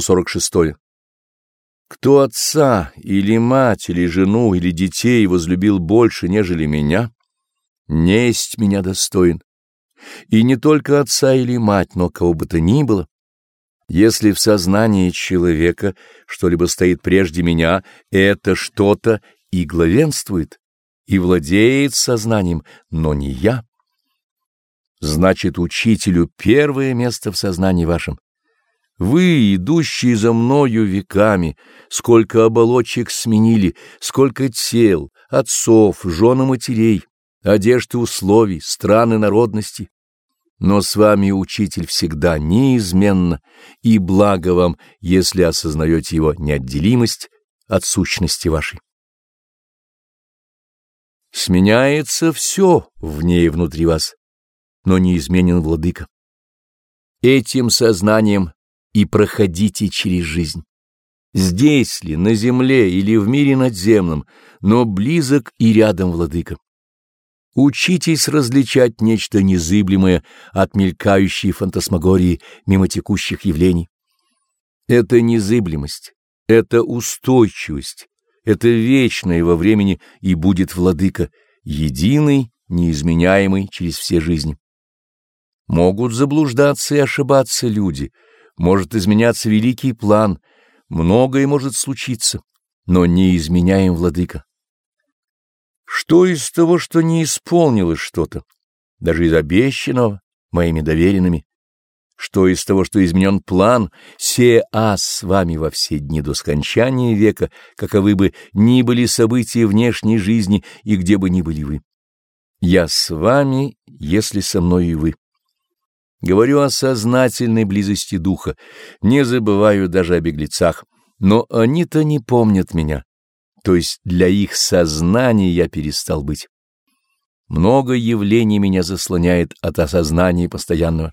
146. Кто отца или мать или жену или детей возлюбил больше, нежели меня, несть меня достоин. И не только отца или мать, но кого бы то ни было. Если в сознании человека что-либо стоит прежде меня, это что-то и главенствует, и владеет сознанием, но не я. Значит, учителю первое место в сознании вашем. Вы, идущие за мною веками, сколько оболочек сменили, сколько тел, отцов, жен и матерей, одежд и условий, стран и народности. Но с вами учитель всегда неизменно, и благо вам, если осознаете его неотделимость от сущности вашей. Сменяется все в ней внутри вас, но неизменен владыка. Этим сознанием и проходите через жизнь. Здесь ли, на земле или в мире надземном, но близок и рядом владыка. Учитесь различать нечто незыблемое от мелькающей фантасмагории мимо текущих явлений. Это незыблемость, это устойчивость, это вечное во времени и будет владыка, единый, неизменяемый через все жизни. Могут заблуждаться и ошибаться люди, может изменяться великий план, многое может случиться, но не изменяем владыка. Что из того, что не исполнилось что-то, даже из обещанного моими доверенными? Что из того, что изменен план, се а с вами во все дни до скончания века, каковы бы ни были события внешней жизни и где бы ни были вы? Я с вами, если со мной и вы. Говорю о сознательной близости духа, не забываю даже о беглецах, но они-то не помнят меня то есть для их сознания я перестал быть. Много явлений меня заслоняет от осознания постоянного.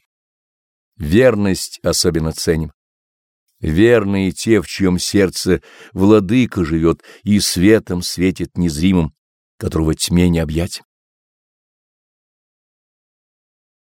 Верность особенно ценим. Верные те, в чьем сердце владыка живет и светом светит незримым, которого тьме не объять.